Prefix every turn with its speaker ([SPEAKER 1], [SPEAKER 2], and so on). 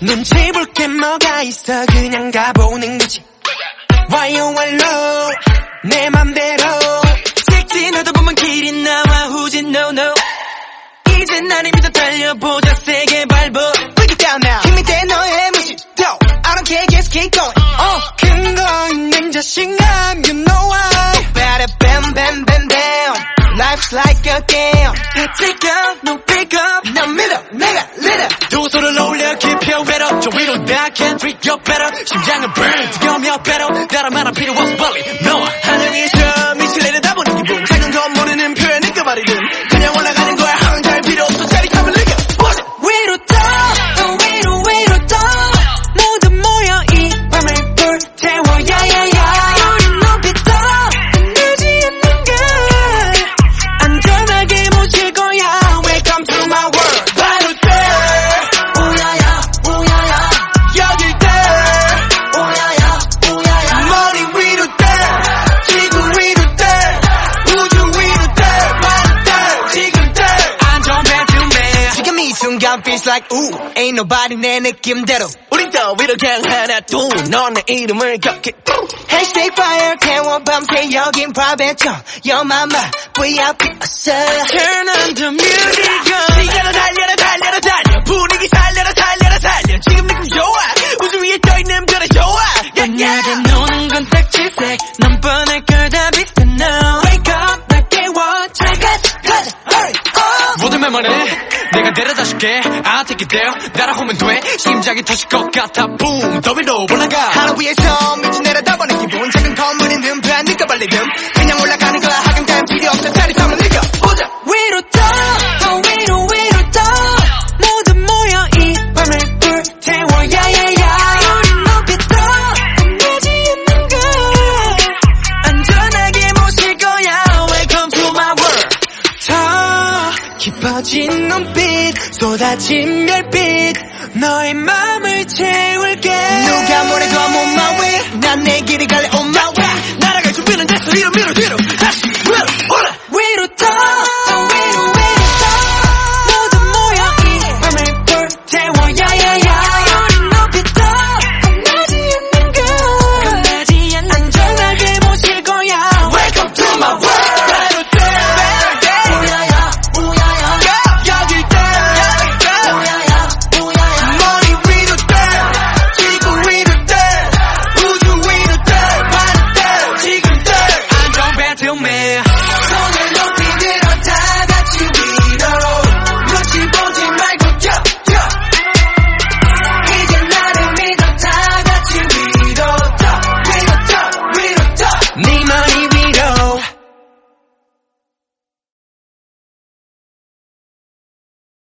[SPEAKER 1] 눈치 볼 게 뭐가 있어? 그냥 가보는 거지. Why you alone? 내 맘대로. 색지 너도 보면 길이 나와. 후진 no no. 이제 나를 믿어 달려보자. 세게 밟어 Break it down now. 힘이 돼 너의 무시도 I don't care. Just keep going. 어 근거 있는 자신감 Life's like a game 다 take up no pick up 난 믿어 내가 leader 두 손을 올려 keep your head up 저 위로 다 can't treat you better 심장은 burn 뜨거우며 better 다른 말은 필요 없어 빨리 순간 feels like ooh ain't nobody 내 느낌대로 우린 더 위로 그냥 하나 둘넌내 이름을 격해 Hashtag fire 태워 밤새 여긴 private 점 Your mama VIP 어서 Turn on the music. 시간을 달려라 달려라 달려. 분위기 살려라 살려라 살려. 지금 느낌 좋아. 우주 위에 떠있는 별에 좋아. 만약에 노는 건 딱칠색. 넌 뻔할 걸다 비슷해 now 말 말해 내가 데려다 줄게. I'll take it there 따라오면 돼. 심장이 터질 것 같아. boom 더 위로 올라가. 하늘 위에서 미친 내 꺼진 눈빛 쏟아진 별빛 너의 맘을 채울게. 누가 뭐래도 I'm on my way. 난내 길을 갈래 on my way. 날아갈 준비는 됐어. 이로 밀어 뒤로.